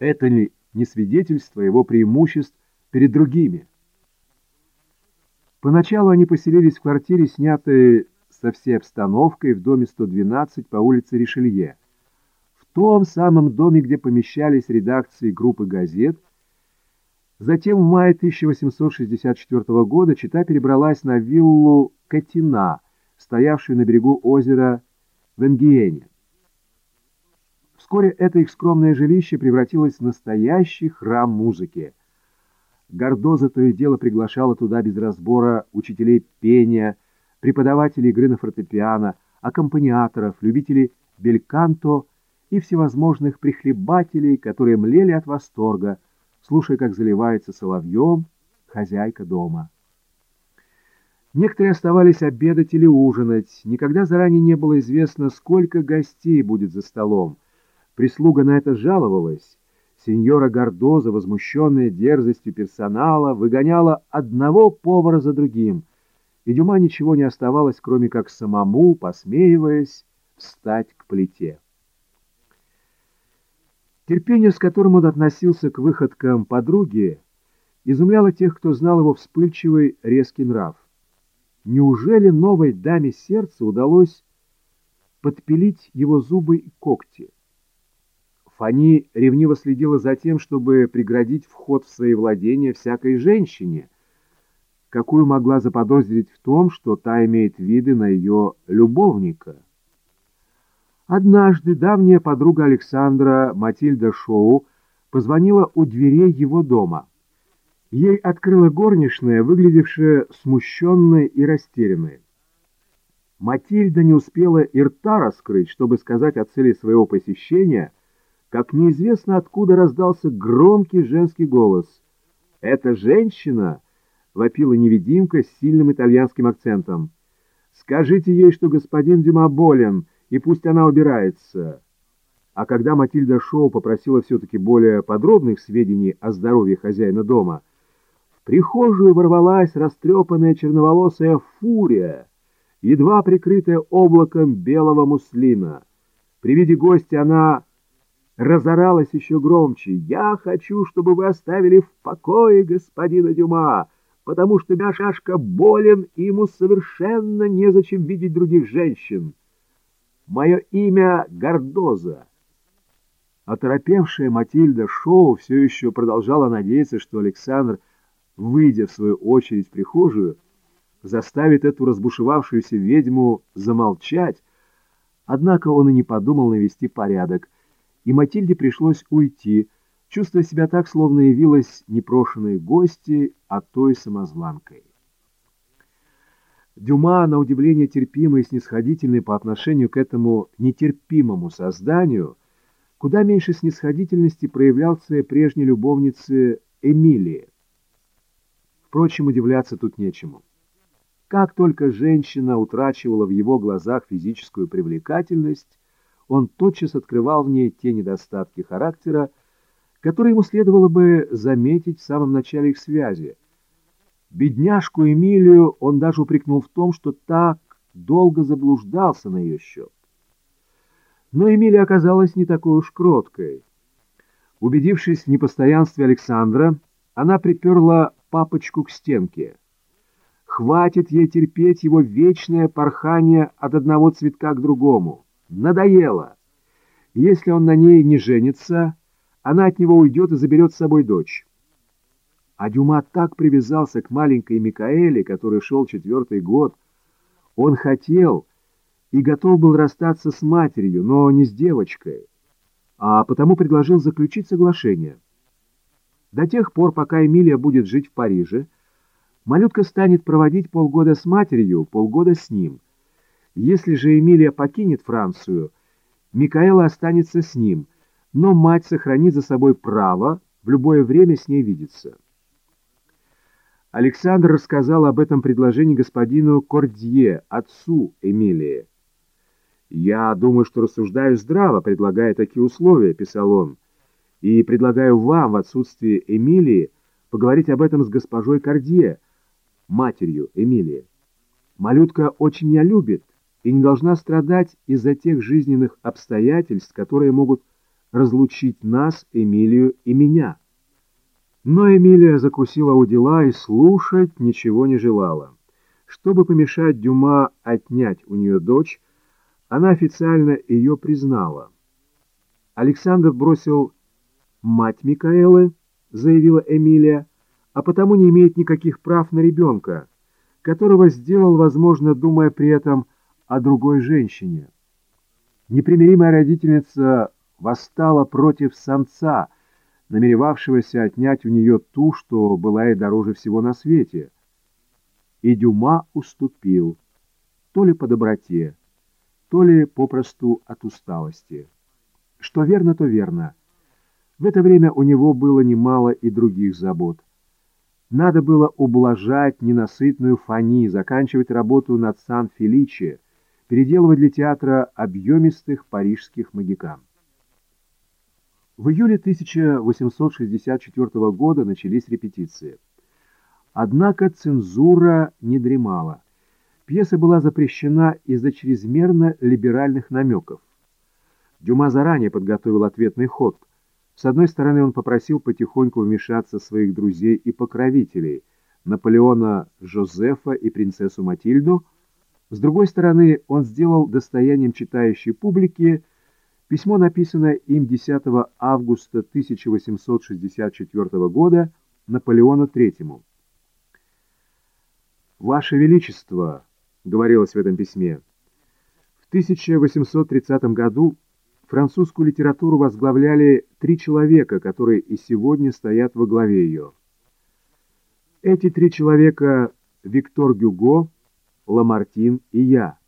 Это ли не свидетельство его преимуществ перед другими? Поначалу они поселились в квартире, снятой со всей обстановкой в доме 112 по улице Ришелье, в том самом доме, где помещались редакции группы газет. Затем в мае 1864 года Чита перебралась на виллу Катина, стоявшую на берегу озера Венгиене. Вскоре это их скромное жилище превратилось в настоящий храм музыки. Гордоза то и дело приглашала туда без разбора учителей пения, преподавателей игры на фортепиано, аккомпаниаторов, любителей бельканто и всевозможных прихлебателей, которые млели от восторга, слушая, как заливается соловьем хозяйка дома. Некоторые оставались обедать или ужинать. Никогда заранее не было известно, сколько гостей будет за столом. Прислуга на это жаловалась. Сеньора Гордоза, возмущенная дерзостью персонала, выгоняла одного повара за другим, и Дюма ничего не оставалось, кроме как самому, посмеиваясь, встать к плите. Терпение, с которым он относился к выходкам подруги, изумляло тех, кто знал его вспыльчивый, резкий нрав. Неужели новой даме сердца удалось подпилить его зубы и когти? Фани ревниво следила за тем, чтобы преградить вход в свои владения всякой женщине, какую могла заподозрить в том, что та имеет виды на ее любовника. Однажды давняя подруга Александра, Матильда Шоу, позвонила у дверей его дома. Ей открыла горничная, выглядевшая смущенной и растерянной. Матильда не успела и рта раскрыть, чтобы сказать о цели своего посещения — как неизвестно откуда раздался громкий женский голос. «Это женщина!» — вопила невидимка с сильным итальянским акцентом. «Скажите ей, что господин Дюма болен, и пусть она убирается». А когда Матильда Шоу попросила все-таки более подробных сведений о здоровье хозяина дома, в прихожую ворвалась растрепанная черноволосая фурия, едва прикрытая облаком белого муслина. При виде гостя она разоралась еще громче. «Я хочу, чтобы вы оставили в покое господина Дюма, потому что Мяшашка болен, и ему совершенно незачем видеть других женщин. Мое имя Гордоза». Оторопевшая Матильда Шоу все еще продолжала надеяться, что Александр, выйдя в свою очередь в прихожую, заставит эту разбушевавшуюся ведьму замолчать, однако он и не подумал навести порядок — и Матильде пришлось уйти, чувствуя себя так, словно явилась непрошенной гости, а той самозванкой. Дюма, на удивление терпимый и снисходительный по отношению к этому нетерпимому созданию, куда меньше снисходительности проявлял в своей прежней любовнице Эмилии. Впрочем, удивляться тут нечему. Как только женщина утрачивала в его глазах физическую привлекательность, он тотчас открывал в ней те недостатки характера, которые ему следовало бы заметить в самом начале их связи. Бедняжку Эмилию он даже упрекнул в том, что так долго заблуждался на ее счет. Но Эмилия оказалась не такой уж кроткой. Убедившись в непостоянстве Александра, она приперла папочку к стенке. Хватит ей терпеть его вечное порхание от одного цветка к другому. Надоело. Если он на ней не женится, она от него уйдет и заберет с собой дочь. А Дюма так привязался к маленькой Микаэле, который шел четвертый год. Он хотел и готов был расстаться с матерью, но не с девочкой, а потому предложил заключить соглашение. До тех пор, пока Эмилия будет жить в Париже, малютка станет проводить полгода с матерью, полгода с ним — если же Эмилия покинет Францию, Микаэла останется с ним, но мать сохранит за собой право в любое время с ней видеться. Александр рассказал об этом предложении господину Кордье, отцу Эмилии. «Я думаю, что рассуждаю здраво, предлагая такие условия», — писал он, «и предлагаю вам в отсутствие Эмилии поговорить об этом с госпожой Кордье, матерью Эмилии. Малютка очень меня любит, и не должна страдать из-за тех жизненных обстоятельств, которые могут разлучить нас, Эмилию и меня. Но Эмилия закусила у дела и слушать ничего не желала. Чтобы помешать Дюма отнять у нее дочь, она официально ее признала. Александр бросил «мать Микаэлы», заявила Эмилия, а потому не имеет никаких прав на ребенка, которого сделал, возможно, думая при этом о другой женщине. Непримиримая родительница восстала против самца, намеревавшегося отнять у нее ту, что была ей дороже всего на свете. И Дюма уступил, то ли по доброте, то ли попросту от усталости. Что верно, то верно. В это время у него было немало и других забот. Надо было ублажать ненасытную фани, заканчивать работу над Сан-Феличе, переделывать для театра объемистых парижских магикан. В июле 1864 года начались репетиции. Однако цензура не дремала. Пьеса была запрещена из-за чрезмерно либеральных намеков. Дюма заранее подготовил ответный ход. С одной стороны, он попросил потихоньку вмешаться своих друзей и покровителей, Наполеона Жозефа и принцессу Матильду. С другой стороны, он сделал достоянием читающей публики письмо, написанное им 10 августа 1864 года Наполеону III. «Ваше Величество», — говорилось в этом письме. В 1830 году французскую литературу возглавляли три человека, которые и сегодня стоят во главе ее. Эти три человека — Виктор Гюго, Ламартин и я.